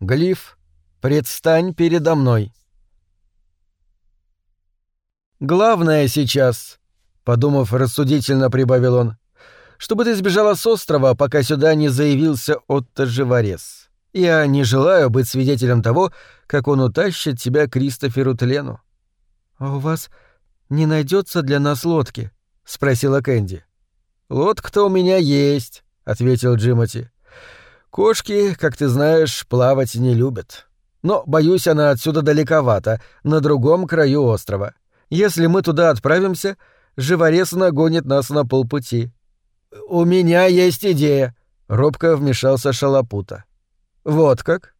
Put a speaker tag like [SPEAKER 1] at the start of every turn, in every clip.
[SPEAKER 1] Глиф, предстань передо мной. Главное сейчас, подумав рассудительно, прибавил он, чтобы ты сбежала с острова, пока сюда не заявился Отто Живорез. Я не желаю быть свидетелем того, как он утащит тебя Кристоферу Тлену. А у вас не найдется для нас лодки? спросила Кэнди. Лодка-то у меня есть, ответил Джимоти. Кошки, как ты знаешь, плавать не любят. Но, боюсь, она отсюда далековато, на другом краю острова. Если мы туда отправимся, живорез нагонит нас на полпути. У меня есть идея, робко вмешался Шалопута. Вот как?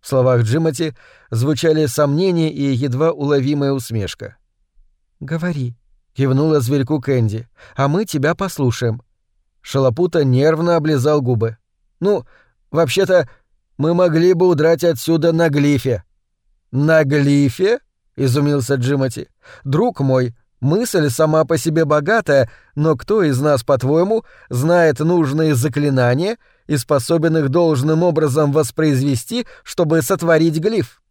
[SPEAKER 1] В словах Джимоти звучали сомнения и едва уловимая усмешка. Говори, кивнула зверьку Кэнди, а мы тебя послушаем. Шалопута нервно облизал губы. Ну, вообще-то, мы могли бы удрать отсюда на глифе. На глифе? изумился Джимоти. Друг мой, мысль сама по себе богатая, но кто из нас, по-твоему, знает нужные заклинания и способен их должным образом воспроизвести, чтобы сотворить глиф?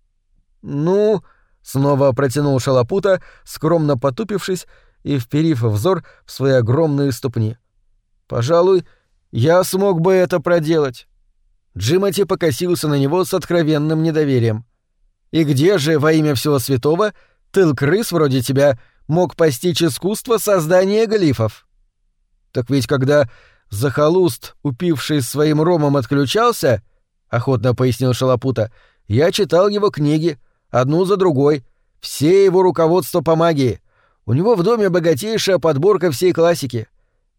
[SPEAKER 1] Ну, снова протянул Шалопута, скромно потупившись и вперив взор в свои огромные ступни. Пожалуй, я смог бы это проделать. Джимати покосился на него с откровенным недоверием. И где же, во имя всего святого, тыл-крыс вроде тебя мог постичь искусство создания глифов? Так ведь когда захолуст, упивший своим ромом, отключался, — охотно пояснил Шалопута, — я читал его книги, одну за другой, все его руководства по магии. У него в доме богатейшая подборка всей классики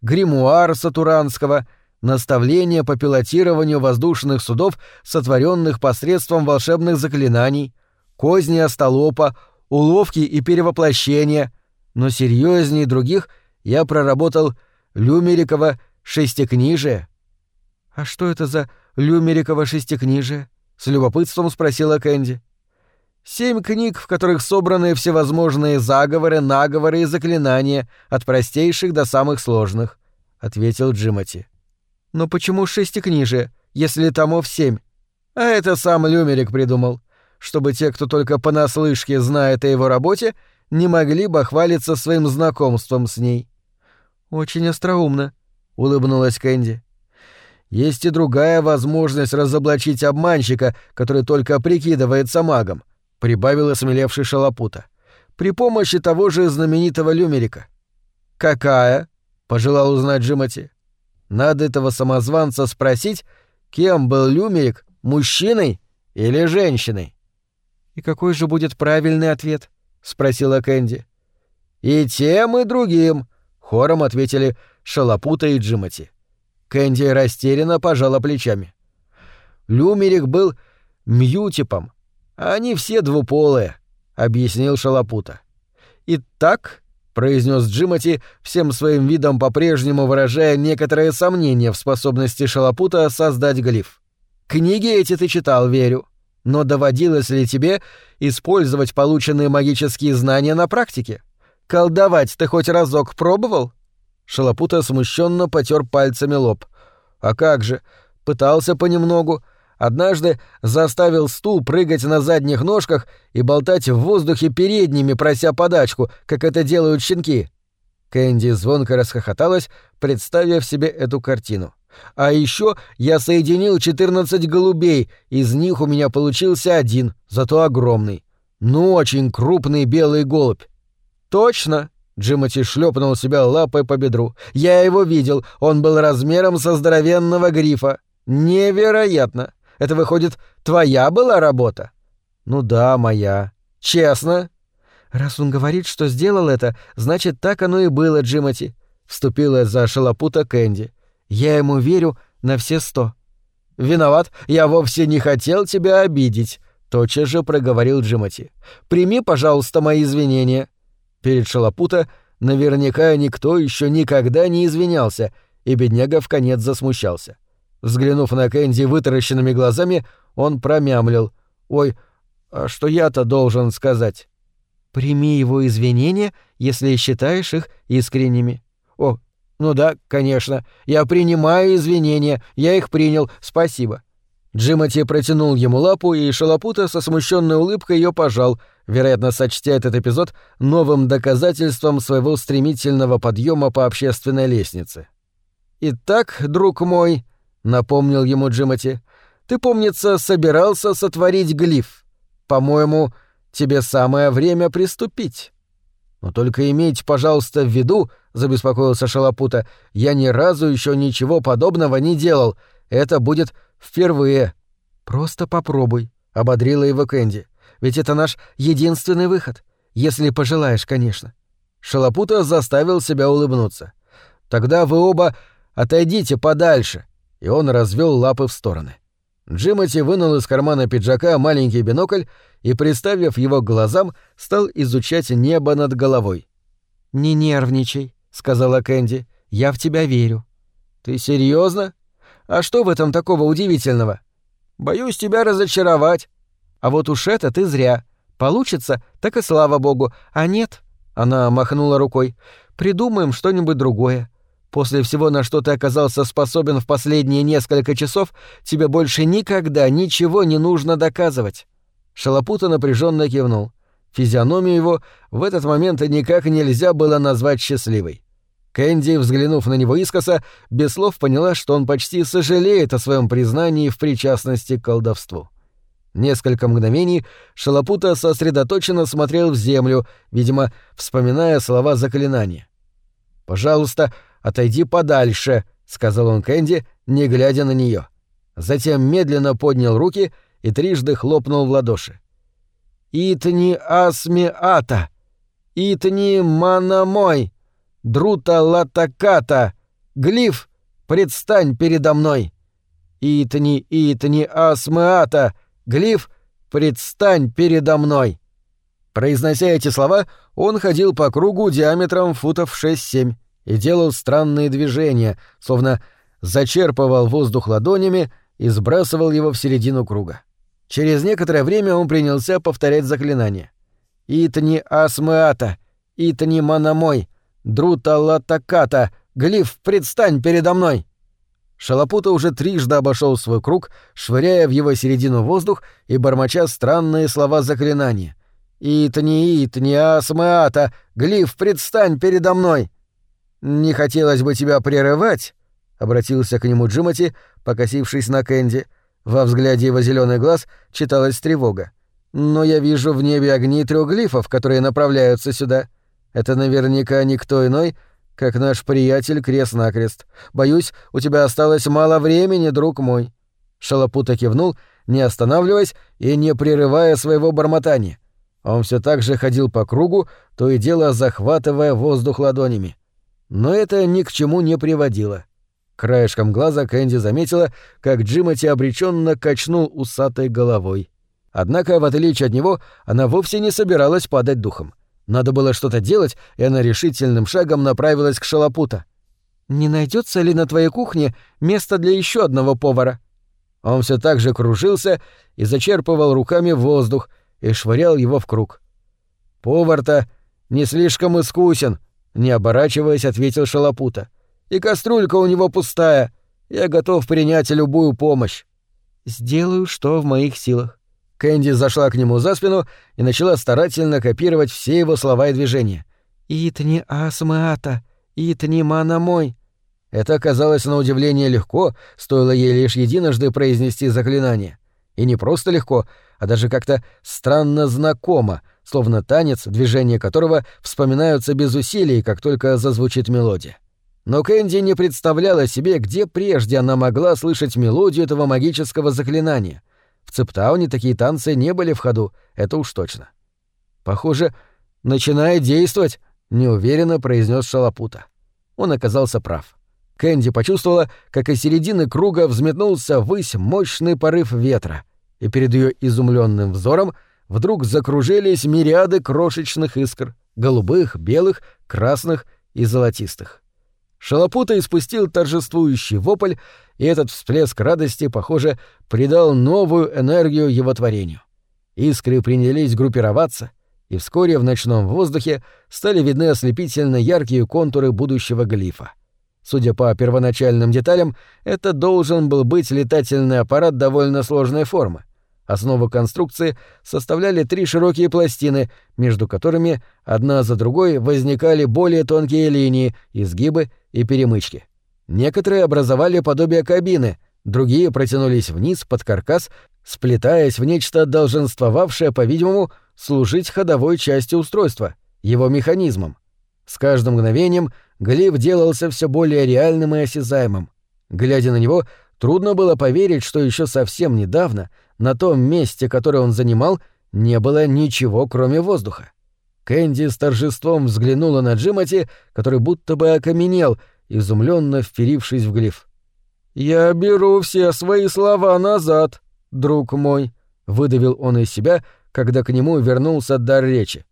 [SPEAKER 1] гримуар Сатуранского, наставление по пилотированию воздушных судов, сотворенных посредством волшебных заклинаний, козни остолопа, уловки и перевоплощения, но серьезнее других я проработал Люмериково шестикнижие. «А что это за Люмериково шестикнижие?» — с любопытством спросила Кэнди. Семь книг, в которых собраны всевозможные заговоры, наговоры и заклинания, от простейших до самых сложных, — ответил Джимати. «Но почему шестикнижие, если томов семь?» «А это сам Люмерик придумал, чтобы те, кто только понаслышке знает о его работе, не могли бы хвалиться своим знакомством с ней». «Очень остроумно», — улыбнулась Кэнди. «Есть и другая возможность разоблачить обманщика, который только прикидывается магом», прибавила смелевший шалопута. При помощи того же знаменитого Люмерика. Какая? пожелал узнать Джимати. Надо этого самозванца спросить, кем был Люмерик, мужчиной или женщиной. И какой же будет правильный ответ? спросила Кэнди. И тем, и другим, хором ответили Шалопута и Джимати. Кэнди растерянно пожала плечами. Люмерик был мьютипом, они все двуполые, объяснил Шалопута. Итак, произнес Джимати, всем своим видом по-прежнему выражая некоторое сомнение в способности Шалопута создать глиф. Книги эти ты читал, верю. Но доводилось ли тебе использовать полученные магические знания на практике? Колдовать ты хоть разок пробовал? Шалопута смущенно потер пальцами лоб. А как же? Пытался понемногу, Однажды заставил стул прыгать на задних ножках и болтать в воздухе передними, прося подачку, как это делают щенки. Кэнди звонко расхохоталась, представив себе эту картину. А еще я соединил 14 голубей, из них у меня получился один, зато огромный. Ну, очень крупный белый голубь. Точно, Джимати шлепнул себя лапой по бедру. Я его видел, он был размером со здоровенного грифа. Невероятно. Это, выходит, твоя была работа? Ну да, моя. Честно? Раз он говорит, что сделал это, значит, так оно и было, Джимати. Вступила за шалопута Кэнди. Я ему верю на все сто. Виноват, я вовсе не хотел тебя обидеть, тотчас же проговорил Джимати. Прими, пожалуйста, мои извинения. Перед шалопута наверняка никто еще никогда не извинялся, и бедняга в конец засмущался. Взглянув на Кэнди вытаращенными глазами, он промямлил. «Ой, а что я-то должен сказать?» «Прими его извинения, если считаешь их искренними». «О, ну да, конечно. Я принимаю извинения. Я их принял. Спасибо». Джимати протянул ему лапу, и Шалопута со смущенной улыбкой ее пожал, вероятно, сочтя этот эпизод новым доказательством своего стремительного подъема по общественной лестнице. «Итак, друг мой», — напомнил ему Джимати, — «ты, помнится, собирался сотворить глиф. По-моему, тебе самое время приступить». «Но только имейте, пожалуйста, в виду», — забеспокоился Шалопута, — «я ни разу еще ничего подобного не делал. Это будет Впервые. Просто попробуй, ободрила его Кэнди. Ведь это наш единственный выход. Если пожелаешь, конечно. Шалопута заставил себя улыбнуться. Тогда вы оба отойдите подальше. И он развел лапы в стороны. Джимати вынул из кармана пиджака маленький бинокль и, приставив его к глазам, стал изучать небо над головой. «Не нервничай», — сказала Кэнди. «Я в тебя верю». «Ты серьезно? А что в этом такого удивительного? Боюсь тебя разочаровать. А вот уж это ты зря. Получится, так и слава богу. А нет, она махнула рукой. Придумаем что-нибудь другое. После всего, на что ты оказался способен в последние несколько часов, тебе больше никогда ничего не нужно доказывать. Шалопута напряженно кивнул. Физиономию его в этот момент никак нельзя было назвать счастливой. Кэнди, взглянув на него искоса, без слов поняла, что он почти сожалеет о своем признании в причастности к колдовству. Несколько мгновений Шалопута сосредоточенно смотрел в землю, видимо, вспоминая слова заклинания. «Пожалуйста, отойди подальше», — сказал он Кэнди, не глядя на нее. Затем медленно поднял руки и трижды хлопнул в ладоши. «Итни асми ата! Итни манамой!» Друта латаката! Глиф, предстань передо мной! Итни, итни, асмеата! Глиф, предстань передо мной!» Произнося эти слова, он ходил по кругу диаметром футов 6-7 и делал странные движения, словно зачерпывал воздух ладонями и сбрасывал его в середину круга. Через некоторое время он принялся повторять заклинание. «Итни асмеата! Итни манамой! Друта латаката! Глиф, предстань передо мной!» Шалопута уже трижды обошел свой круг, швыряя в его середину воздух и бормоча странные слова заклинания. «Итни, итни, асмаата! Глиф, предстань передо мной!» «Не хотелось бы тебя прерывать», — обратился к нему Джимати, покосившись на Кэнди. Во взгляде его зеленый глаз читалась тревога. «Но я вижу в небе огни трех глифов, которые направляются сюда. Это наверняка никто иной, как наш приятель крест-накрест. Боюсь, у тебя осталось мало времени, друг мой». Шалопута кивнул, не останавливаясь и не прерывая своего бормотания. Он все так же ходил по кругу, то и дело захватывая воздух ладонями. Но это ни к чему не приводило. Краешком глаза Кэнди заметила, как Джимати обреченно качнул усатой головой. Однако, в отличие от него, она вовсе не собиралась падать духом. Надо было что-то делать, и она решительным шагом направилась к Шалопута. «Не найдется ли на твоей кухне место для еще одного повара?» Он все так же кружился и зачерпывал руками воздух и швырял его в круг. «Повар-то не слишком искусен», — не оборачиваясь, ответил Шалопута. «И кастрюлька у него пустая. Я готов принять любую помощь». «Сделаю, что в моих силах». Кэнди зашла к нему за спину и начала старательно копировать все его слова и движения. «Итни асмаата, итни мана мой». Это оказалось на удивление легко, стоило ей лишь единожды произнести заклинание. И не просто легко, а даже как-то странно знакомо, словно танец, движения которого вспоминаются без усилий, как только зазвучит мелодия. Но Кэнди не представляла себе, где прежде она могла слышать мелодию этого магического заклинания — в Цептауне такие танцы не были в ходу, это уж точно. Похоже, начинает действовать, неуверенно произнес Шалопута. Он оказался прав. Кэнди почувствовала, как из середины круга взметнулся ввысь мощный порыв ветра, и перед ее изумленным взором вдруг закружились мириады крошечных искр — голубых, белых, красных и золотистых. Шалопута испустил торжествующий вопль, и этот всплеск радости, похоже, придал новую энергию его творению. Искры принялись группироваться, и вскоре в ночном воздухе стали видны ослепительно яркие контуры будущего глифа. Судя по первоначальным деталям, это должен был быть летательный аппарат довольно сложной формы. Основу конструкции составляли три широкие пластины, между которыми одна за другой возникали более тонкие линии, изгибы и перемычки. Некоторые образовали подобие кабины, другие протянулись вниз под каркас, сплетаясь в нечто долженствовавшее, по-видимому, служить ходовой частью устройства, его механизмом. С каждым мгновением глиф делался все более реальным и осязаемым. Глядя на него, трудно было поверить, что еще совсем недавно на том месте, которое он занимал, не было ничего, кроме воздуха. Кэнди с торжеством взглянула на Джимати, который будто бы окаменел, изумленно вперившись в глиф. «Я беру все свои слова назад, друг мой», — выдавил он из себя, когда к нему вернулся дар речи.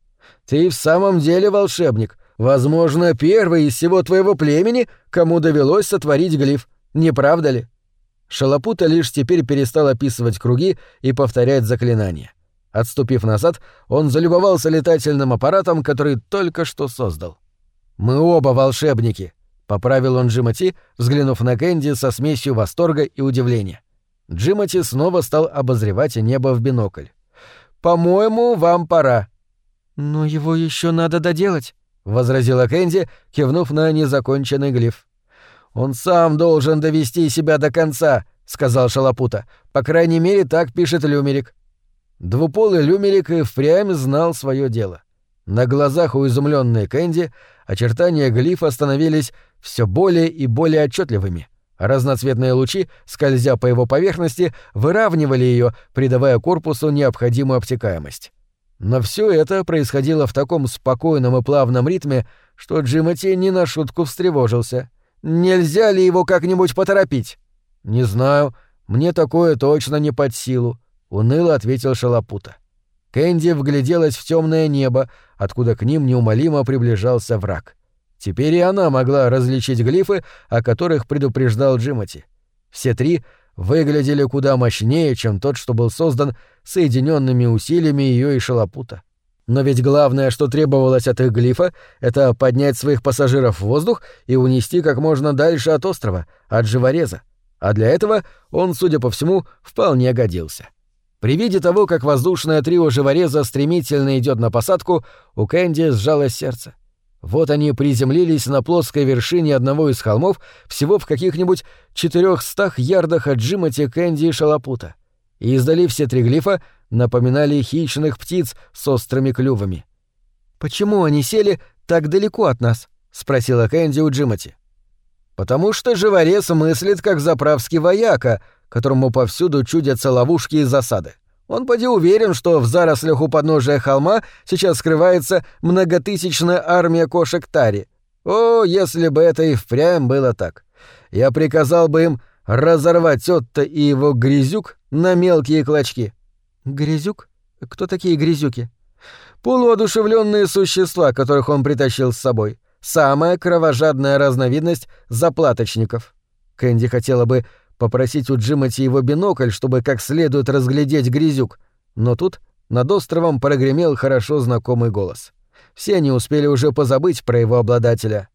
[SPEAKER 1] «Ты в самом деле волшебник, возможно, первый из всего твоего племени, кому довелось сотворить глиф, не правда ли?» Шалопута лишь теперь перестал описывать круги и повторять заклинания. Отступив назад, он залюбовался летательным аппаратом, который только что создал. «Мы оба волшебники», — поправил он Джимати, взглянув на Кэнди со смесью восторга и удивления. Джимати снова стал обозревать небо в бинокль. «По-моему, вам пора».
[SPEAKER 2] «Но его еще надо доделать», —
[SPEAKER 1] возразила Кэнди, кивнув на незаконченный глиф. «Он сам должен довести себя до конца», — сказал Шалопута. «По крайней мере, так пишет Люмерик». Двуполый Люмерик и впрямь знал свое дело. На глазах у изумленной Кэнди очертания глифа становились все более и более отчетливыми. разноцветные лучи, скользя по его поверхности, выравнивали ее, придавая корпусу необходимую обтекаемость. Но все это происходило в таком спокойном и плавном ритме, что Джимати не на шутку встревожился. Нельзя ли его как-нибудь поторопить? Не знаю, мне такое точно не под силу, уныло ответил Шалопута. Кэнди вгляделась в темное небо, откуда к ним неумолимо приближался враг. Теперь и она могла различить глифы, о которых предупреждал Джимати. Все три выглядели куда мощнее, чем тот, что был создан соединенными усилиями ее и Шалопута. Но ведь главное, что требовалось от их глифа, это поднять своих пассажиров в воздух и унести как можно дальше от острова, от живореза. А для этого он, судя по всему, вполне годился. При виде того, как воздушное трио живореза стремительно идет на посадку, у Кэнди сжалось сердце. Вот они приземлились на плоской вершине одного из холмов всего в каких-нибудь четырехстах ярдах от Джимати, Кэнди и Шалопута. И издали все три глифа напоминали хищных птиц с острыми клювами.
[SPEAKER 2] «Почему они сели так далеко от нас?» — спросила Кэнди у Джимати.
[SPEAKER 1] «Потому что живорез мыслит как заправский вояка, которому повсюду чудятся ловушки и засады. Он поди уверен, что в зарослях у подножия холма сейчас скрывается многотысячная армия кошек Тари. О, если бы это и впрямь было так. Я приказал бы им разорвать Отто и его грязюк на мелкие клочки.
[SPEAKER 2] Грязюк? Кто такие грязюки?
[SPEAKER 1] Полуодушевленные существа, которых он притащил с собой. Самая кровожадная разновидность заплаточников. Кэнди хотела бы попросить у Джимати его бинокль, чтобы как следует разглядеть грязюк, но тут над островом прогремел хорошо знакомый голос. Все они успели уже позабыть про его обладателя.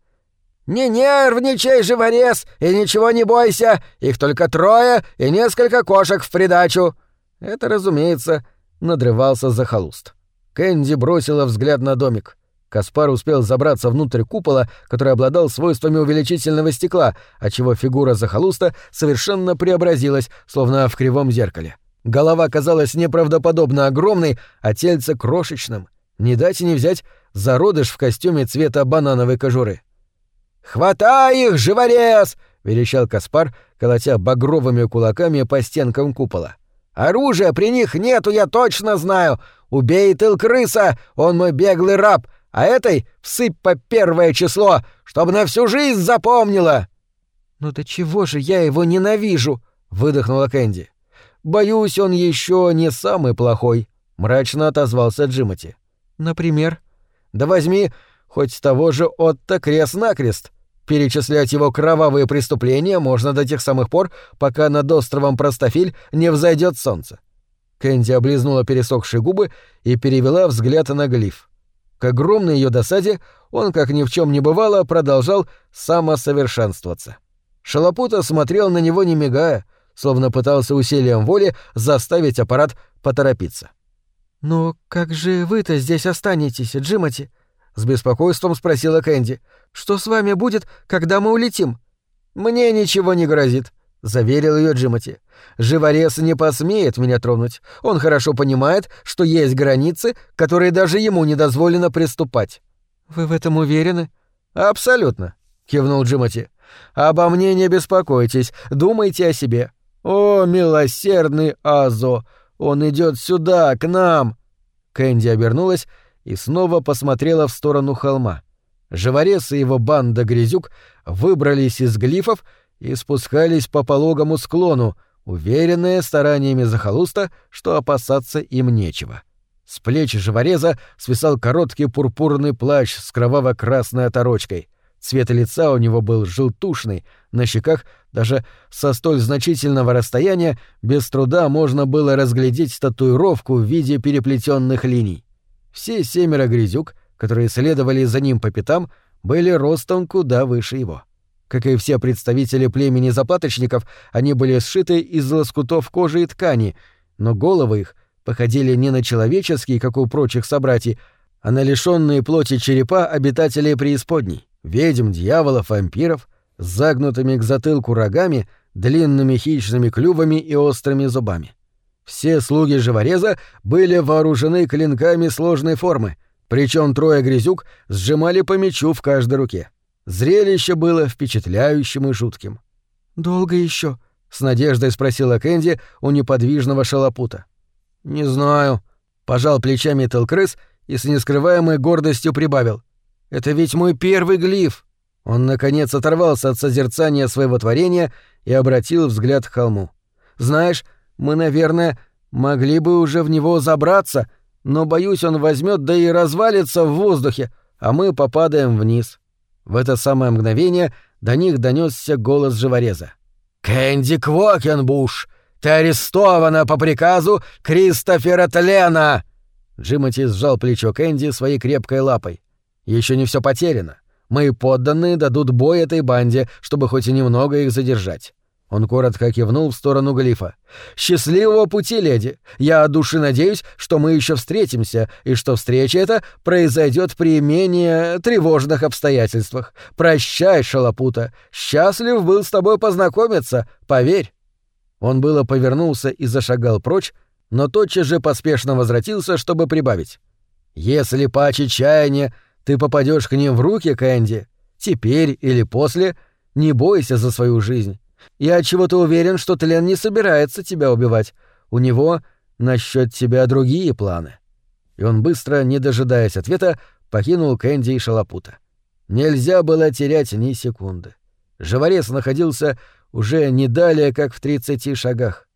[SPEAKER 1] «Не нервничай, живорез, и ничего не бойся, их только трое и несколько кошек в придачу!» Это, разумеется, надрывался захолуст. Кэнди бросила взгляд на домик. Каспар успел забраться внутрь купола, который обладал свойствами увеличительного стекла, отчего фигура захолуста совершенно преобразилась, словно в кривом зеркале. Голова казалась неправдоподобно огромной, а тельце крошечным. Не дать и не взять зародыш в костюме цвета банановой кожуры. «Хватай их, живорез!» — верещал Каспар, колотя багровыми кулаками по стенкам купола. «Оружия при них нету, я точно знаю! Убей тыл крыса, он мой беглый раб, а этой всыпь по первое число, чтобы на всю жизнь запомнила!»
[SPEAKER 2] «Ну до чего же я его ненавижу?» — выдохнула Кэнди.
[SPEAKER 1] «Боюсь, он еще не самый плохой», — мрачно отозвался Джимати.
[SPEAKER 2] «Например?»
[SPEAKER 1] «Да возьми хоть того же Отто крест-накрест. Перечислять его кровавые преступления можно до тех самых пор, пока над островом Простофиль не взойдет солнце». Кэнди облизнула пересохшие губы и перевела взгляд на глиф. К огромной ее досаде он, как ни в чем не бывало, продолжал самосовершенствоваться. Шалопута смотрел на него не мигая, словно пытался усилием воли заставить аппарат поторопиться.
[SPEAKER 2] «Но как же вы-то здесь останетесь, Джимати?» — с беспокойством спросила Кэнди. «Что с вами будет, когда мы улетим?»
[SPEAKER 1] «Мне ничего не грозит», — заверил ее Джимати. «Живорез не посмеет меня тронуть. Он хорошо понимает, что есть границы, которые даже ему не дозволено приступать».
[SPEAKER 2] «Вы в этом уверены?»
[SPEAKER 1] «Абсолютно», — кивнул Джимати. «Обо мне не беспокойтесь, думайте о себе. О, милосердный Азо! Он идет сюда, к нам!» Кэнди обернулась и снова посмотрела в сторону холма. Живорез и его банда грязюк выбрались из глифов и спускались по пологому склону, уверенные стараниями захолуста, что опасаться им нечего. С плеч живореза свисал короткий пурпурный плащ с кроваво-красной оторочкой. Цвет лица у него был желтушный, на щеках даже со столь значительного расстояния без труда можно было разглядеть татуировку в виде переплетенных линий. Все семеро грязюк, которые следовали за ним по пятам, были ростом куда выше его. Как и все представители племени заплаточников, они были сшиты из лоскутов кожи и ткани, но головы их походили не на человеческие, как у прочих собратьев, а на лишенные плоти черепа обитателей преисподней, ведьм, дьяволов, вампиров, с загнутыми к затылку рогами, длинными хищными клювами и острыми зубами. Все слуги живореза были вооружены клинками сложной формы, причем трое грязюк сжимали по мечу в каждой руке. Зрелище было впечатляющим и жутким.
[SPEAKER 2] «Долго еще?
[SPEAKER 1] с надеждой спросила Кэнди у неподвижного шалопута. «Не знаю», — пожал плечами Телкрыс и с нескрываемой гордостью прибавил. «Это ведь мой первый глиф!» Он, наконец, оторвался от созерцания своего творения и обратил взгляд к холму. «Знаешь, мы, наверное, могли бы уже в него забраться, но, боюсь, он возьмет да и развалится в воздухе, а мы попадаем вниз». В это самое мгновение до них донесся голос живореза. «Кэнди Квокенбуш! Ты арестована по приказу Кристофера Тлена!» Джимати сжал плечо Кэнди своей крепкой лапой. Еще не все потеряно. Мои подданные дадут бой этой банде, чтобы хоть и немного их задержать. Он коротко кивнул в сторону Глифа. «Счастливого пути, леди! Я от души надеюсь, что мы еще встретимся, и что встреча эта произойдет при менее тревожных обстоятельствах. Прощай, шалопута! Счастлив был с тобой познакомиться, поверь!» Он было повернулся и зашагал прочь, но тотчас же поспешно возвратился, чтобы прибавить. «Если по чаяния ты попадешь к ним в руки, Кэнди, теперь или после, не бойся за свою жизнь. Я чего-то уверен, что Тлен не собирается тебя убивать. У него насчет тебя другие планы». И он быстро, не дожидаясь ответа, покинул Кэнди и Шалопута. Нельзя было терять ни секунды. Живорез находился уже не далее, как в тридцати шагах.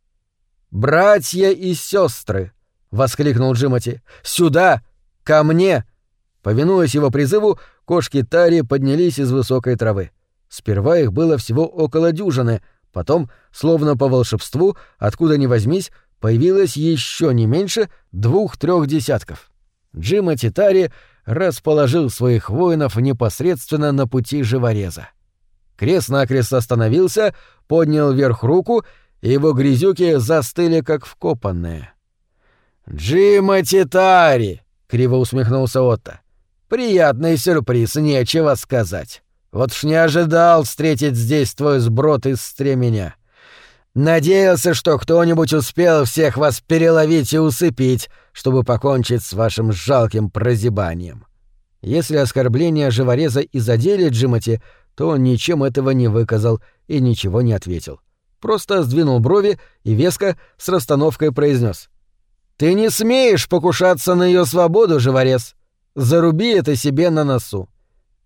[SPEAKER 1] «Братья и сестры! воскликнул Джимати. «Сюда! Ко мне!» Повинуясь его призыву, кошки Тари поднялись из высокой травы. Сперва их было всего около дюжины, потом, словно по волшебству, откуда ни возьмись, появилось еще не меньше двух-трех десятков. Джима Титари расположил своих воинов непосредственно на пути живореза. Крест-накрест остановился, поднял вверх руку, и его грязюки застыли как вкопанные. «Джима Титари!» — криво усмехнулся Отто. «Приятный сюрприз, нечего сказать. Вот ж не ожидал встретить здесь твой сброд из стременя. Надеялся, что кто-нибудь успел всех вас переловить и усыпить, чтобы покончить с вашим жалким прозябанием. Если оскорбления живореза и задели Джимати, то он ничем этого не выказал и ничего не ответил. Просто сдвинул брови и веско с расстановкой произнес: «Ты не смеешь покушаться на ее свободу, живорез. Заруби это себе на носу.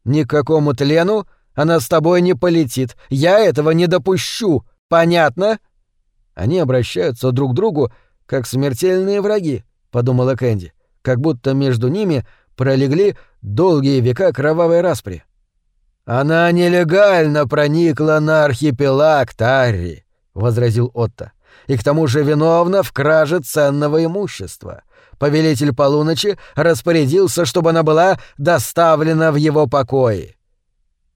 [SPEAKER 1] Ни к какому тлену она с тобой не полетит. Я этого не допущу. Понятно? Они обращаются друг к другу как смертельные враги, подумала Кэнди, как будто между ними пролегли долгие века кровавой распри. Она нелегально проникла на архипелаг Тарри, возразил Отто, и к тому же виновна в краже ценного имущества. Повелитель полуночи распорядился, чтобы она была доставлена в его покои.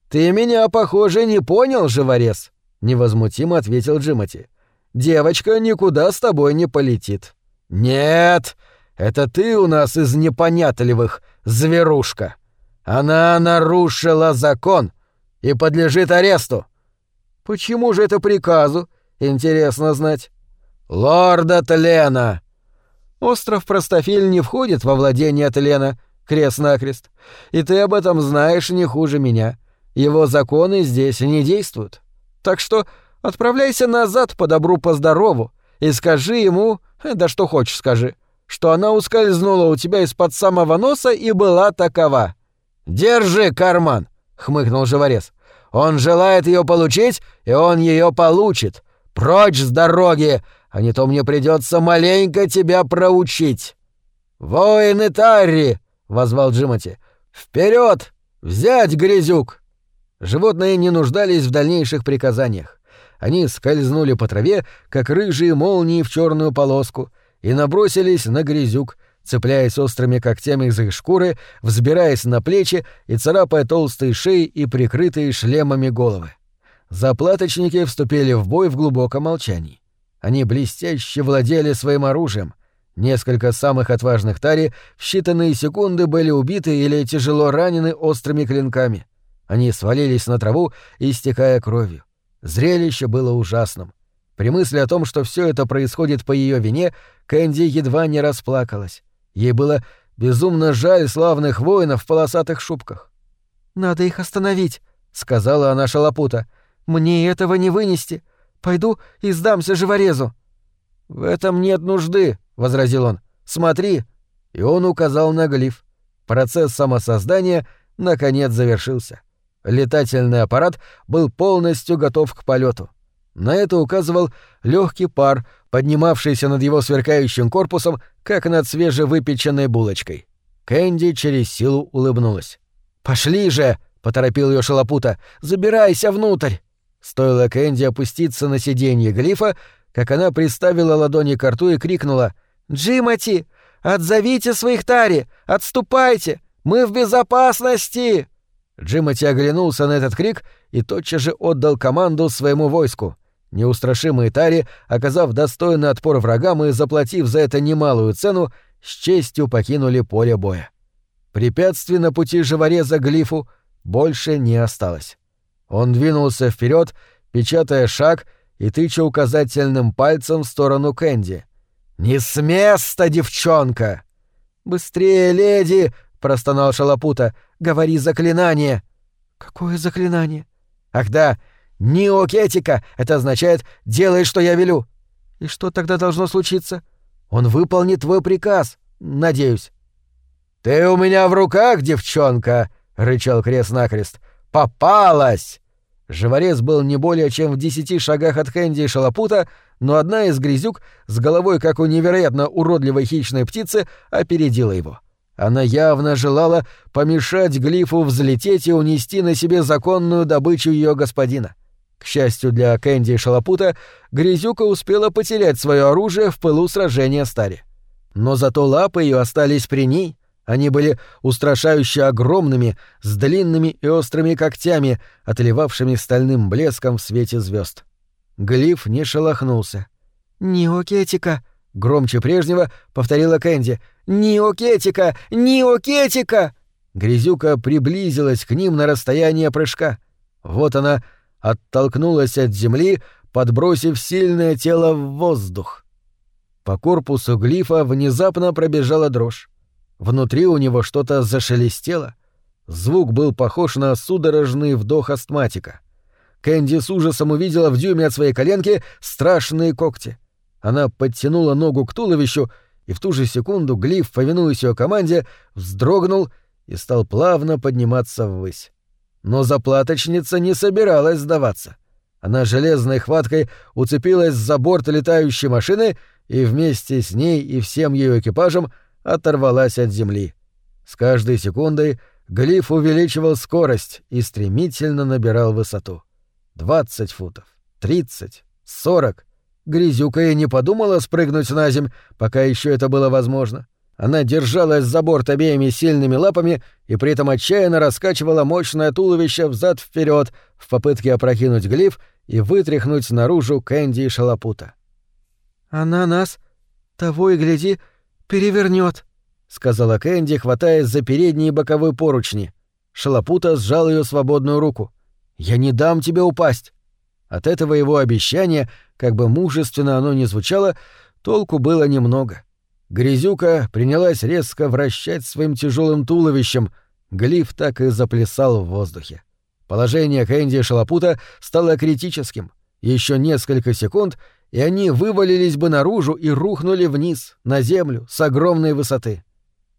[SPEAKER 1] «Ты меня, похоже, не понял, живорез», — невозмутимо ответил Джимати. «Девочка никуда с тобой не полетит». «Нет, это ты у нас из непонятливых, зверушка. Она нарушила закон и подлежит аресту». «Почему же это приказу? Интересно знать». «Лорда Тлена!» Остров Простофиль не входит во владение Тлена, крест-накрест. И ты об этом знаешь не хуже меня. Его законы здесь не действуют. Так что отправляйся назад по добру по здорову и скажи ему, э, да что хочешь скажи, что она ускользнула у тебя из-под самого носа и была такова. Держи карман, хмыкнул Живорез. Он желает ее получить, и он ее получит. Прочь с дороги, а не то мне придется маленько тебя проучить. Воины Тарри, возвал Джимати. Вперед! Взять грязюк! Животные не нуждались в дальнейших приказаниях. Они скользнули по траве, как рыжие молнии в черную полоску, и набросились на грязюк, цепляясь острыми когтями за их шкуры, взбираясь на плечи и царапая толстые шеи и прикрытые шлемами головы. Заплаточники вступили в бой в глубоком молчании. Они блестяще владели своим оружием. Несколько самых отважных тари в считанные секунды были убиты или тяжело ранены острыми клинками. Они свалились на траву, истекая кровью. Зрелище было ужасным. При мысли о том, что все это происходит по ее вине, Кэнди едва не расплакалась. Ей было безумно жаль славных воинов в полосатых шубках.
[SPEAKER 2] «Надо их остановить», — сказала она шалопута. «Мне этого не вынести. Пойду и сдамся живорезу».
[SPEAKER 1] «В этом нет нужды», — возразил он. «Смотри». И он указал на глиф. Процесс самосоздания наконец завершился. Летательный аппарат был полностью готов к полету. На это указывал легкий пар, поднимавшийся над его сверкающим корпусом, как над свежевыпеченной булочкой. Кэнди через силу улыбнулась. «Пошли же!» — поторопил ее шалопута. «Забирайся внутрь!» Стоило Кэнди опуститься на сиденье глифа, как она приставила ладони к рту и крикнула «Джимати, отзовите своих тари! Отступайте! Мы в безопасности!» Джимати оглянулся на этот крик и тотчас же отдал команду своему войску. Неустрашимые Тари, оказав достойный отпор врагам и заплатив за это немалую цену, с честью покинули поле боя. Препятствий на пути живореза Глифу больше не осталось. Он двинулся вперед, печатая шаг и тыча указательным пальцем в сторону Кэнди. «Не с места, девчонка!» «Быстрее, леди!» — простонал Шалопута. «Говори заклинание!»
[SPEAKER 2] «Какое заклинание?»
[SPEAKER 1] «Ах да! Неокетика! Это означает «делай, что я велю!»
[SPEAKER 2] «И что тогда должно случиться?»
[SPEAKER 1] «Он выполнит твой приказ, надеюсь». «Ты у меня в руках, девчонка!» — рычал крест-накрест. «Попалась!» Живорез был не более чем в десяти шагах от Хэнди и Шалопута, но одна из грязюк, с головой как у невероятно уродливой хищной птицы, опередила его. — она явно желала помешать глифу взлететь и унести на себе законную добычу ее господина. К счастью для Кэнди и Шалопута, Грязюка успела потерять свое оружие в пылу сражения с Тари. Но зато лапы ее остались при ней. Они были устрашающе огромными, с длинными и острыми когтями, отливавшими стальным блеском в свете звезд. Глиф не шелохнулся.
[SPEAKER 2] «Неокетика!»
[SPEAKER 1] — громче прежнего повторила Кэнди. «Ниокетика! Ниокетика!» Грязюка приблизилась к ним на расстояние прыжка. Вот она оттолкнулась от земли, подбросив сильное тело в воздух. По корпусу глифа внезапно пробежала дрожь. Внутри у него что-то зашелестело. Звук был похож на судорожный вдох астматика. Кэнди с ужасом увидела в дюйме от своей коленки страшные когти. Она подтянула ногу к туловищу и в ту же секунду Глиф, повинуясь ее команде, вздрогнул и стал плавно подниматься ввысь. Но заплаточница не собиралась сдаваться. Она железной хваткой уцепилась за борт летающей машины и вместе с ней и всем ее экипажем оторвалась от земли. С каждой секундой Глиф увеличивал скорость и стремительно набирал высоту. Двадцать футов, тридцать, сорок — Грязюка и не подумала спрыгнуть на земь, пока еще это было возможно. Она держалась за борт обеими сильными лапами и при этом отчаянно раскачивала мощное туловище взад вперед в попытке опрокинуть глиф и вытряхнуть наружу Кэнди и Шалопута.
[SPEAKER 2] «Она нас, того и гляди, перевернет, сказала Кэнди, хватаясь за передние боковые поручни.
[SPEAKER 1] Шалопута сжал ее свободную руку. «Я не дам тебе упасть!» От этого его обещания, как бы мужественно оно ни звучало, толку было немного. Грязюка принялась резко вращать своим тяжелым туловищем, глиф так и заплясал в воздухе. Положение Кэнди и Шалопута стало критическим. Еще несколько секунд, и они вывалились бы наружу и рухнули вниз, на землю, с огромной высоты.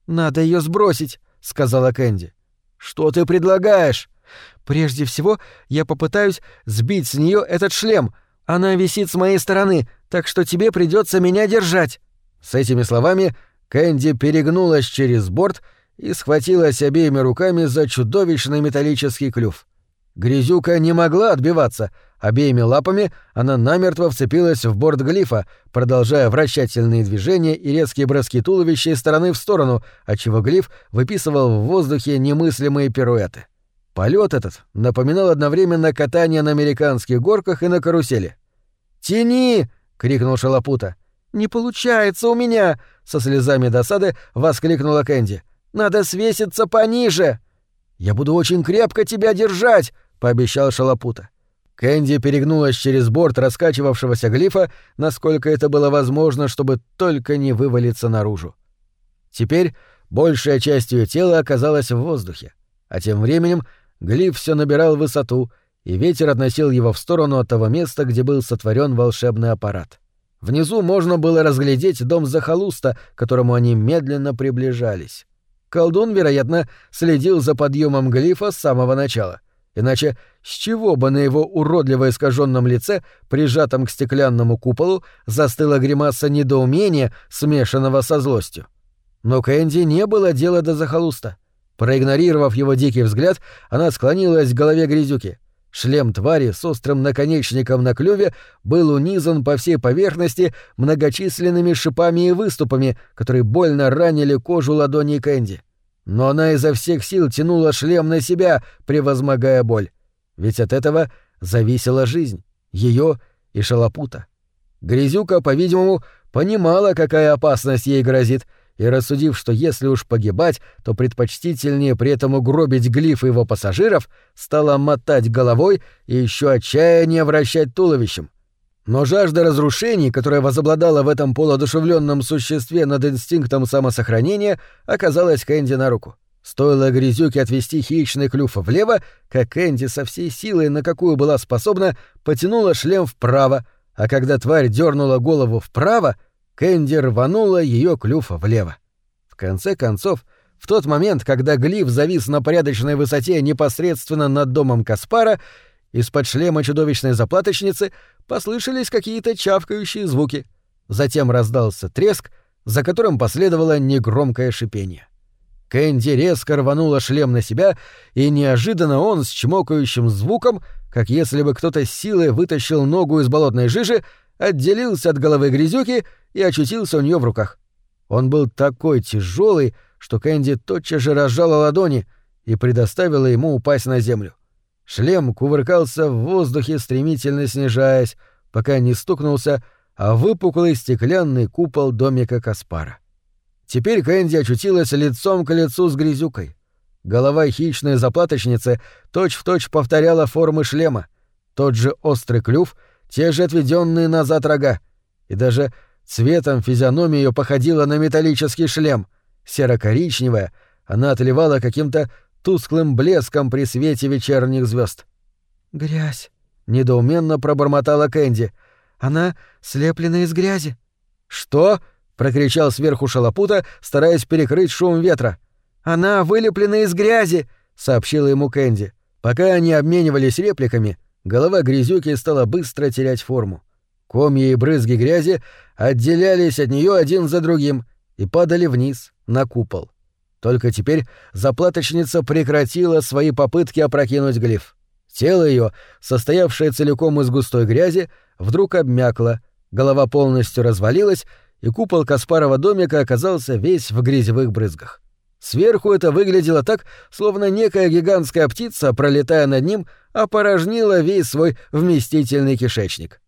[SPEAKER 2] «Надо ее сбросить», — сказала Кэнди.
[SPEAKER 1] «Что ты предлагаешь?»
[SPEAKER 2] «Прежде всего, я попытаюсь сбить с нее этот шлем. Она висит с моей стороны, так что тебе придется меня держать».
[SPEAKER 1] С этими словами Кэнди перегнулась через борт и схватилась обеими руками за чудовищный металлический клюв. Грязюка не могла отбиваться, обеими лапами она намертво вцепилась в борт глифа, продолжая вращательные движения и резкие броски туловища из стороны в сторону, отчего глиф выписывал в воздухе немыслимые пируэты. Полет этот напоминал одновременно катание на американских горках и на карусели. «Тяни!» — крикнул Шалопута.
[SPEAKER 2] «Не получается у меня!» — со слезами досады воскликнула Кэнди. «Надо свеситься пониже!»
[SPEAKER 1] «Я буду очень крепко тебя держать!» — пообещал Шалопута. Кэнди перегнулась через борт раскачивавшегося глифа, насколько это было возможно, чтобы только не вывалиться наружу. Теперь большая часть ее тела оказалась в воздухе, а тем временем глиф все набирал высоту, и ветер относил его в сторону от того места, где был сотворен волшебный аппарат. Внизу можно было разглядеть дом захолуста, к которому они медленно приближались. Колдун, вероятно, следил за подъемом глифа с самого начала. Иначе с чего бы на его уродливо искаженном лице, прижатом к стеклянному куполу, застыла гримаса недоумения, смешанного со злостью? Но Кэнди не было дела до захолуста. Проигнорировав его дикий взгляд, она склонилась к голове грязюки — Шлем твари с острым наконечником на клюве был унизан по всей поверхности многочисленными шипами и выступами, которые больно ранили кожу ладони Кэнди. Но она изо всех сил тянула шлем на себя, превозмогая боль. Ведь от этого зависела жизнь, ее и шалопута. Грязюка, по-видимому, понимала, какая опасность ей грозит — и, рассудив, что если уж погибать, то предпочтительнее при этом угробить глиф его пассажиров, стала мотать головой и еще отчаяние вращать туловищем. Но жажда разрушений, которая возобладала в этом полуодушевленном существе над инстинктом самосохранения, оказалась Кэнди на руку. Стоило грязюке отвести хищный клюв влево, как Кэнди со всей силой, на какую была способна, потянула шлем вправо, а когда тварь дернула голову вправо — Кэнди рванула ее клюв влево. В конце концов, в тот момент, когда глиф завис на порядочной высоте непосредственно над домом Каспара, из-под шлема чудовищной заплаточницы послышались какие-то чавкающие звуки. Затем раздался треск, за которым последовало негромкое шипение. Кэнди резко рванула шлем на себя, и неожиданно он с чмокающим звуком, как если бы кто-то силой вытащил ногу из болотной жижи, отделился от головы грязюки и очутился у нее в руках. Он был такой тяжелый, что Кэнди тотчас же разжала ладони и предоставила ему упасть на землю. Шлем кувыркался в воздухе, стремительно снижаясь, пока не стукнулся а выпуклый стеклянный купол домика Каспара. Теперь Кэнди очутилась лицом к лицу с грязюкой. Голова хищной заплаточницы точь-в-точь точь повторяла формы шлема, тот же острый клюв, те же отведенные назад рога, и даже Цветом физиономия ее походила на металлический шлем. Серо-коричневая, она отливала каким-то тусклым блеском при свете вечерних звезд.
[SPEAKER 2] «Грязь», —
[SPEAKER 1] недоуменно пробормотала Кэнди.
[SPEAKER 2] «Она слеплена из грязи».
[SPEAKER 1] «Что?» — прокричал сверху шалопута, стараясь перекрыть шум ветра.
[SPEAKER 2] «Она вылеплена из грязи», —
[SPEAKER 1] сообщила ему Кэнди. Пока они обменивались репликами, голова грязюки стала быстро терять форму. Комья и брызги грязи отделялись от нее один за другим и падали вниз, на купол. Только теперь заплаточница прекратила свои попытки опрокинуть глиф. Тело ее, состоявшее целиком из густой грязи, вдруг обмякло, голова полностью развалилась, и купол Каспарова домика оказался весь в грязевых брызгах. Сверху это выглядело так, словно некая гигантская птица, пролетая над ним, опорожнила весь свой вместительный кишечник.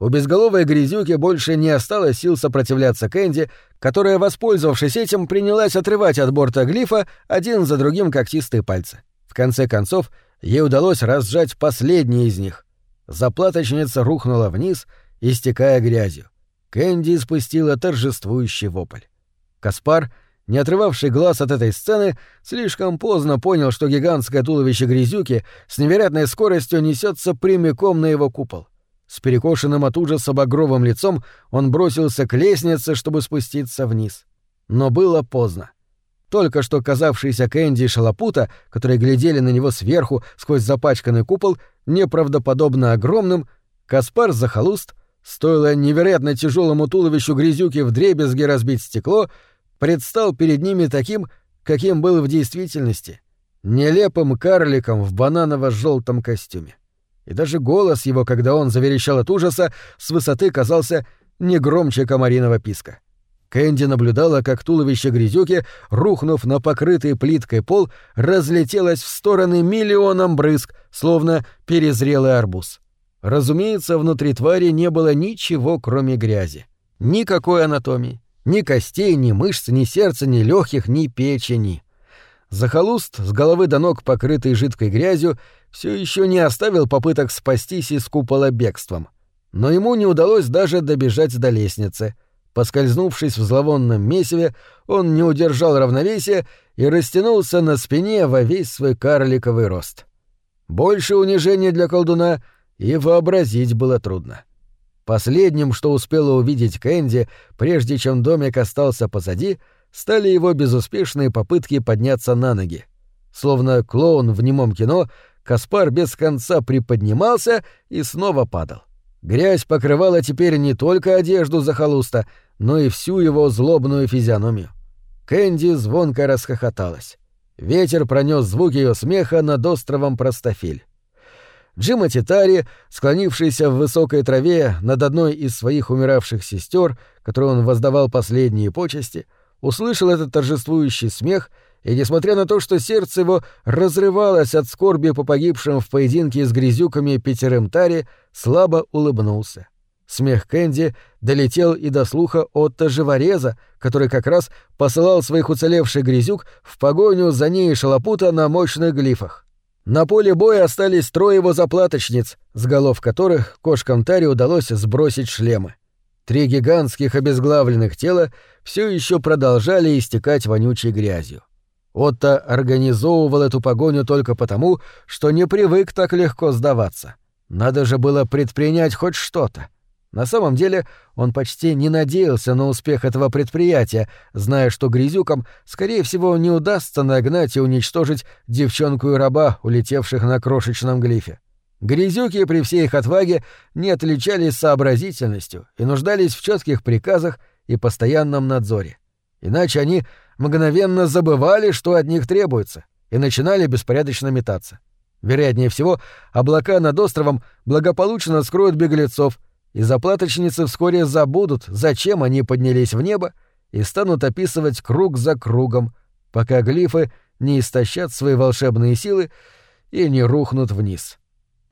[SPEAKER 1] У безголовой грязюки больше не осталось сил сопротивляться Кэнди, которая, воспользовавшись этим, принялась отрывать от борта глифа один за другим когтистые пальцы. В конце концов, ей удалось разжать последний из них. Заплаточница рухнула вниз, истекая грязью. Кэнди спустила торжествующий вопль. Каспар, не отрывавший глаз от этой сцены, слишком поздно понял, что гигантское туловище грязюки с невероятной скоростью несется прямиком на его купол. С перекошенным от ужаса багровым лицом он бросился к лестнице, чтобы спуститься вниз. Но было поздно. Только что казавшиеся Кэнди и Шалопута, которые глядели на него сверху сквозь запачканный купол, неправдоподобно огромным, Каспар Захолуст, стоило невероятно тяжелому туловищу грязюки вдребезги разбить стекло, предстал перед ними таким, каким был в действительности — нелепым карликом в бананово-желтом костюме и даже голос его, когда он заверещал от ужаса, с высоты казался не громче комариного писка. Кэнди наблюдала, как туловище грязюки, рухнув на покрытый плиткой пол, разлетелось в стороны миллионом брызг, словно перезрелый арбуз. Разумеется, внутри твари не было ничего, кроме грязи. Никакой анатомии. Ни костей, ни мышц, ни сердца, ни легких, ни печени. Захолуст, с головы до ног покрытый жидкой грязью, все еще не оставил попыток спастись из купола бегством. Но ему не удалось даже добежать до лестницы. Поскользнувшись в зловонном месиве, он не удержал равновесия и растянулся на спине во весь свой карликовый рост. Больше унижения для колдуна и вообразить было трудно. Последним, что успела увидеть Кэнди, прежде чем домик остался позади, стали его безуспешные попытки подняться на ноги. Словно клоун в немом кино, Каспар без конца приподнимался и снова падал. Грязь покрывала теперь не только одежду захолуста, но и всю его злобную физиономию. Кэнди звонко расхохоталась. Ветер пронес звук ее смеха над островом Простофиль. Джима Титари, склонившийся в высокой траве над одной из своих умиравших сестер, которой он воздавал последние почести, услышал этот торжествующий смех и, несмотря на то, что сердце его разрывалось от скорби по погибшим в поединке с грязюками пятерым Тари, слабо улыбнулся. Смех Кэнди долетел и до слуха Отто Живореза, который как раз посылал своих уцелевших грязюк в погоню за ней шалопута на мощных глифах. На поле боя остались трое его заплаточниц, с голов которых кошкам Тари удалось сбросить шлемы. Три гигантских обезглавленных тела все еще продолжали истекать вонючей грязью. Отто организовывал эту погоню только потому, что не привык так легко сдаваться. Надо же было предпринять хоть что-то. На самом деле он почти не надеялся на успех этого предприятия, зная, что грязюкам, скорее всего, не удастся нагнать и уничтожить девчонку и раба, улетевших на крошечном глифе. Грязюки при всей их отваге не отличались сообразительностью и нуждались в четких приказах и постоянном надзоре. Иначе они мгновенно забывали, что от них требуется, и начинали беспорядочно метаться. Вероятнее всего, облака над островом благополучно скроют беглецов, и заплаточницы вскоре забудут, зачем они поднялись в небо, и станут описывать круг за кругом, пока глифы не истощат свои волшебные силы и не рухнут вниз.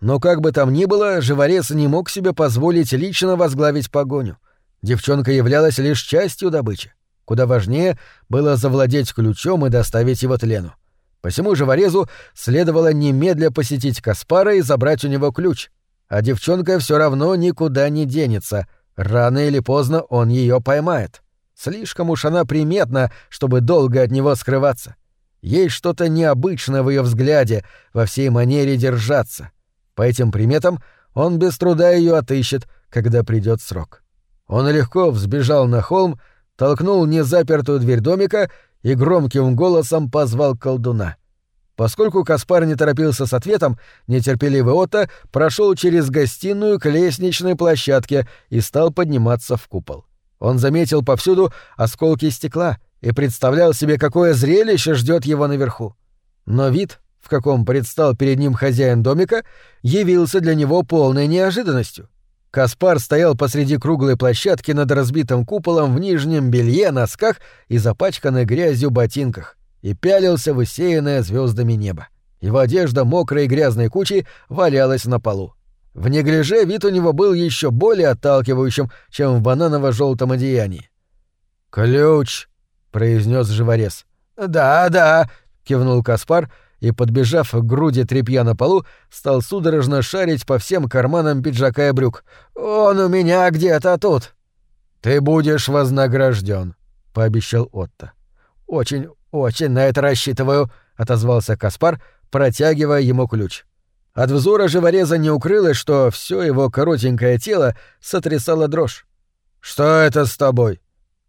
[SPEAKER 1] Но как бы там ни было, Живорез не мог себе позволить лично возглавить погоню. Девчонка являлась лишь частью добычи. Куда важнее было завладеть ключом и доставить его тлену. Посему Живорезу следовало немедля посетить Каспара и забрать у него ключ. А девчонка все равно никуда не денется. Рано или поздно он ее поймает. Слишком уж она приметна, чтобы долго от него скрываться. Есть что-то необычное в ее взгляде, во всей манере держаться. По этим приметам он без труда ее отыщет, когда придет срок. Он легко взбежал на холм, толкнул незапертую дверь домика и громким голосом позвал колдуна. Поскольку Каспар не торопился с ответом, нетерпеливый Отто прошел через гостиную к лестничной площадке и стал подниматься в купол. Он заметил повсюду осколки стекла и представлял себе, какое зрелище ждет его наверху. Но вид, в каком предстал перед ним хозяин домика, явился для него полной неожиданностью. Каспар стоял посреди круглой площадки над разбитым куполом в нижнем белье, носках и запачканной грязью ботинках и пялился в усеянное звездами небо. Его одежда мокрой и грязной кучей валялась на полу. В неглиже вид у него был еще более отталкивающим, чем в бананово-желтом одеянии. «Ключ!» — произнес живорез. «Да, да!» — кивнул Каспар и, подбежав к груди тряпья на полу, стал судорожно шарить по всем карманам пиджака и брюк. «Он у меня где-то тут!» «Ты будешь вознагражден, пообещал Отто. «Очень, очень на это рассчитываю», — отозвался Каспар, протягивая ему ключ. От взора живореза не укрылось, что все его коротенькое тело сотрясало дрожь. «Что это с тобой?»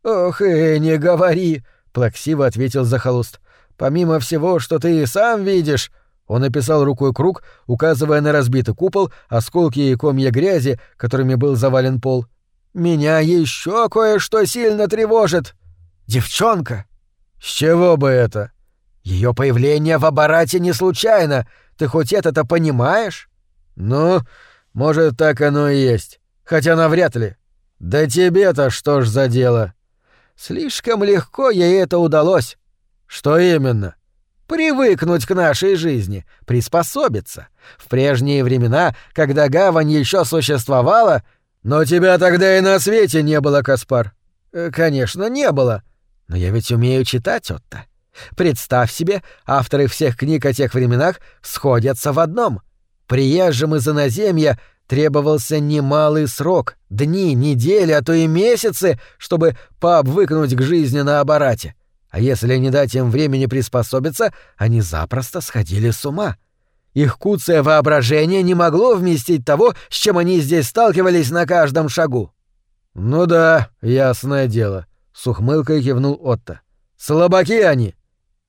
[SPEAKER 1] «Ох, и не говори», — плаксиво ответил Захолуст. Помимо всего, что ты и сам видишь, он описал рукой круг, указывая на разбитый купол, осколки и комья грязи, которыми был завален пол. Меня еще кое-что сильно тревожит. Девчонка. С чего бы это? Ее появление в аппарате не случайно. Ты хоть это-то понимаешь? Ну, может, так оно и есть. Хотя навряд ли. Да тебе-то что ж за дело? Слишком легко ей это удалось. Что именно? Привыкнуть к нашей жизни, приспособиться. В прежние времена, когда гавань еще существовала, но тебя тогда и на свете не было, Каспар. Э, конечно, не было. Но я ведь умею читать, Отто. Представь себе, авторы всех книг о тех временах сходятся в одном. Приезжим из иноземья требовался немалый срок, дни, недели, а то и месяцы, чтобы пообвыкнуть к жизни на аппарате. А если не дать им времени приспособиться, они запросто сходили с ума. Их куцое воображение не могло вместить того, с чем они здесь сталкивались на каждом шагу. «Ну да, ясное дело», — с ухмылкой кивнул Отто. «Слабаки они!»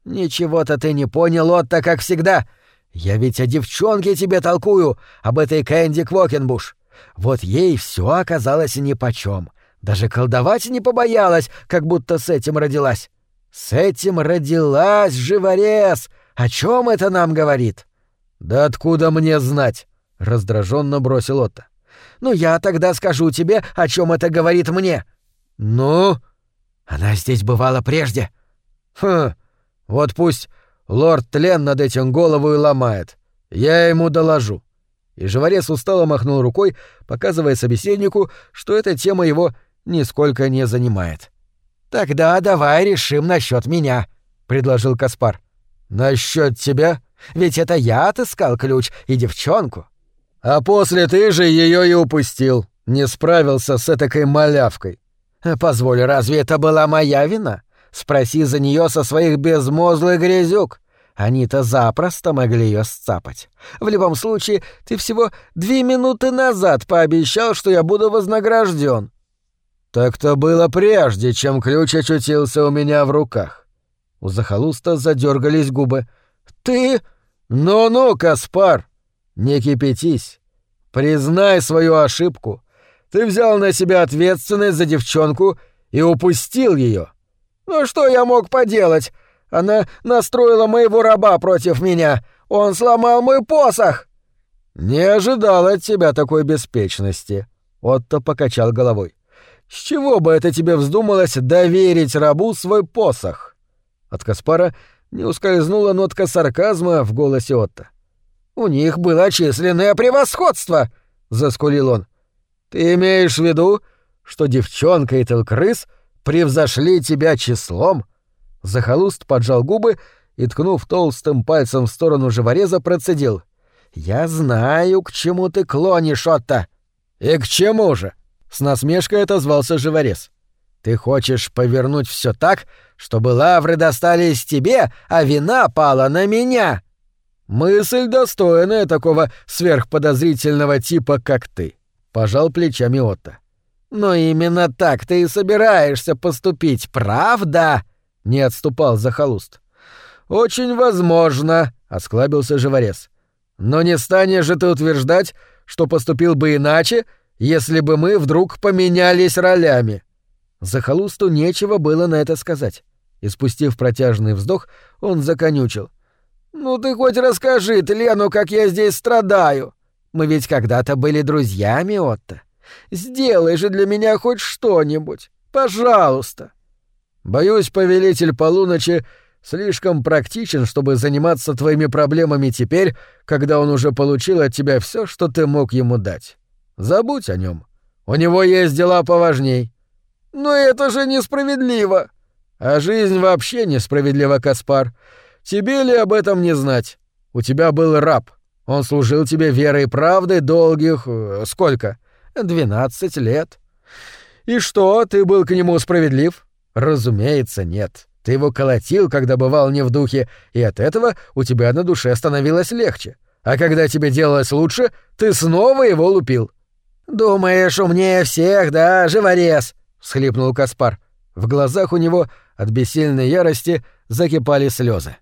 [SPEAKER 1] «Ничего-то ты не понял, Отто, как всегда. Я ведь о девчонке тебе толкую, об этой Кэнди Квокенбуш. Вот ей все оказалось нипочем. Даже колдовать не побоялась, как будто с этим родилась. С этим родилась живорез. О чем это нам говорит? Да откуда мне знать? раздраженно бросил Отто. Ну я тогда скажу тебе, о чем это говорит мне. Ну, она здесь бывала прежде. Хм. Вот пусть лорд Тлен над этим голову и ломает. Я ему доложу. И живорез устало махнул рукой, показывая собеседнику, что эта тема его нисколько не занимает. «Тогда давай решим насчет меня», — предложил Каспар. «Насчет тебя? Ведь это я отыскал ключ и девчонку». «А после ты же ее и упустил, не справился с этакой малявкой». «Позволь, разве это была моя вина? Спроси за нее со своих безмозглых грязюк. Они-то запросто могли ее сцапать. В любом случае, ты всего две минуты назад пообещал, что я буду вознагражден. «Так-то было прежде, чем ключ очутился у меня в руках». У захолуста задергались губы. «Ты? Ну-ну, Каспар! Не кипятись. Признай свою ошибку. Ты взял на себя ответственность за девчонку и упустил ее. Ну что я мог поделать? Она настроила моего раба против меня. Он сломал мой посох!» «Не ожидал от тебя такой беспечности», — Отто покачал головой. С чего бы это тебе вздумалось доверить рабу свой посох? От Каспара не ускользнула нотка сарказма в голосе Отто. У них было численное превосходство, заскулил он. Ты имеешь в виду, что девчонка и крыс превзошли тебя числом? Захолуст поджал губы и, ткнув толстым пальцем в сторону живореза, процедил. «Я знаю, к чему ты клонишь, Отто». «И к чему же?» С насмешкой отозвался живорез. «Ты хочешь повернуть все так, чтобы лавры достались тебе, а вина пала на меня?» «Мысль достойная такого сверхподозрительного типа, как ты», — пожал плечами Отто. «Но именно так ты и собираешься поступить, правда?» — не отступал захолуст. «Очень возможно», — осклабился живорез. «Но не станешь же ты утверждать, что поступил бы иначе, если бы мы вдруг поменялись ролями. Захолусту нечего было на это сказать. И спустив протяжный вздох, он законючил. «Ну ты хоть расскажи Тлену, как я здесь страдаю. Мы ведь когда-то были друзьями, Отто.
[SPEAKER 2] Сделай же для меня хоть что-нибудь. Пожалуйста.
[SPEAKER 1] Боюсь, повелитель полуночи слишком практичен, чтобы заниматься твоими проблемами теперь, когда он уже получил от тебя все, что ты мог ему дать. Забудь о нем. У него есть дела поважней.
[SPEAKER 2] Но это же несправедливо.
[SPEAKER 1] А жизнь вообще несправедлива, Каспар. Тебе ли об этом не знать? У тебя был раб. Он служил тебе верой и правдой долгих... Э, сколько? Двенадцать лет. И что, ты был к нему справедлив? Разумеется, нет. Ты его колотил, когда бывал не в духе, и от этого у тебя на душе становилось легче. А когда тебе делалось лучше, ты снова его лупил.
[SPEAKER 2] «Думаешь, умнее всех, да, живорез?» — всхлипнул Каспар. В глазах у него от бессильной ярости закипали слезы.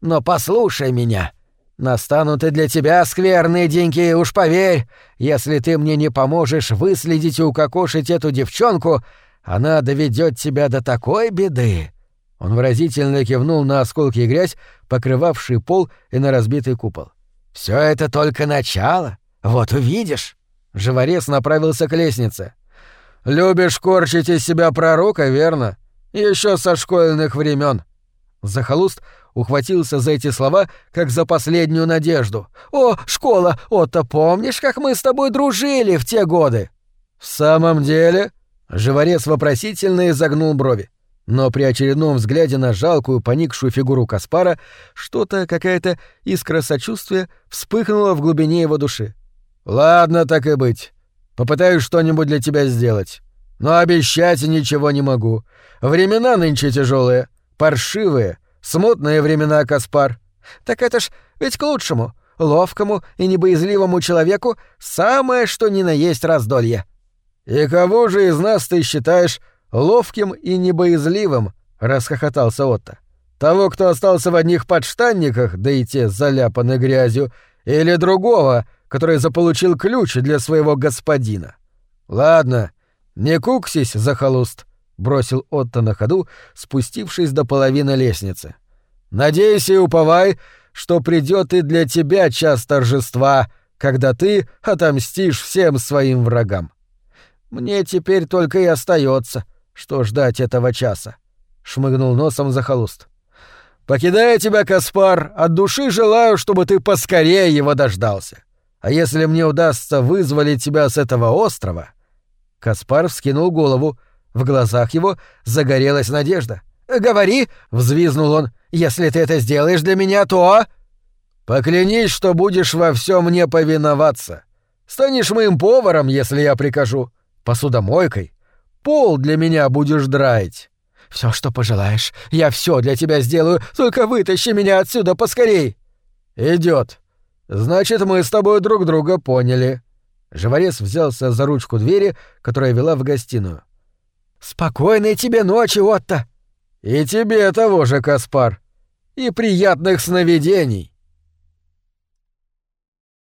[SPEAKER 2] «Но послушай меня. Настанут и для тебя скверные деньги, уж поверь. Если ты мне не поможешь выследить и укокошить эту девчонку, она доведет тебя до такой беды». Он выразительно кивнул на осколки и грязь, покрывавший пол и на разбитый купол. Все это только начало. Вот увидишь. Живорез направился к лестнице. «Любишь корчить из себя пророка, верно? Еще со школьных времен. Захолуст ухватился за эти слова, как за последнюю надежду. «О, школа! Отто, помнишь, как мы с тобой дружили в те годы?» «В самом деле?» Живорез вопросительно изогнул брови. Но при очередном взгляде на жалкую, поникшую фигуру Каспара что-то, какая-то искра сочувствия вспыхнула в глубине его души. «Ладно, так и быть. Попытаюсь что-нибудь для тебя сделать. Но обещать ничего не могу. Времена нынче тяжелые, паршивые, смутные времена, Каспар. Так это ж ведь к лучшему. Ловкому и небоязливому человеку самое что ни на есть раздолье. И кого же из нас ты считаешь ловким и небоязливым?» — расхохотался Отто. «Того, кто остался в одних подштанниках, да и те заляпаны грязью, или другого, который заполучил ключ для своего господина. Ладно, не куксись, захолуст, бросил Отто на ходу, спустившись до половины лестницы. Надейся и уповай, что придет и для тебя час торжества, когда ты отомстишь всем своим врагам. Мне теперь только и остается, что ждать этого часа, шмыгнул носом захолуст. Покидая тебя, Каспар, от души желаю, чтобы ты поскорее его дождался. А если мне удастся вызволить тебя с этого острова...» Каспар вскинул голову. В глазах его загорелась надежда. «Говори!» — взвизнул он. «Если ты это сделаешь для меня, то...» «Поклянись, что будешь во всем мне повиноваться. Станешь моим поваром, если я прикажу. Посудомойкой. Пол для меня будешь драить. Все, что пожелаешь. Я все для тебя сделаю, только вытащи меня отсюда поскорей!» Идет. Значит, мы с тобой друг друга поняли. Живорез взялся за ручку двери, которая вела в гостиную. Спокойной тебе ночи, Отто. И тебе того же, Каспар. И приятных сновидений.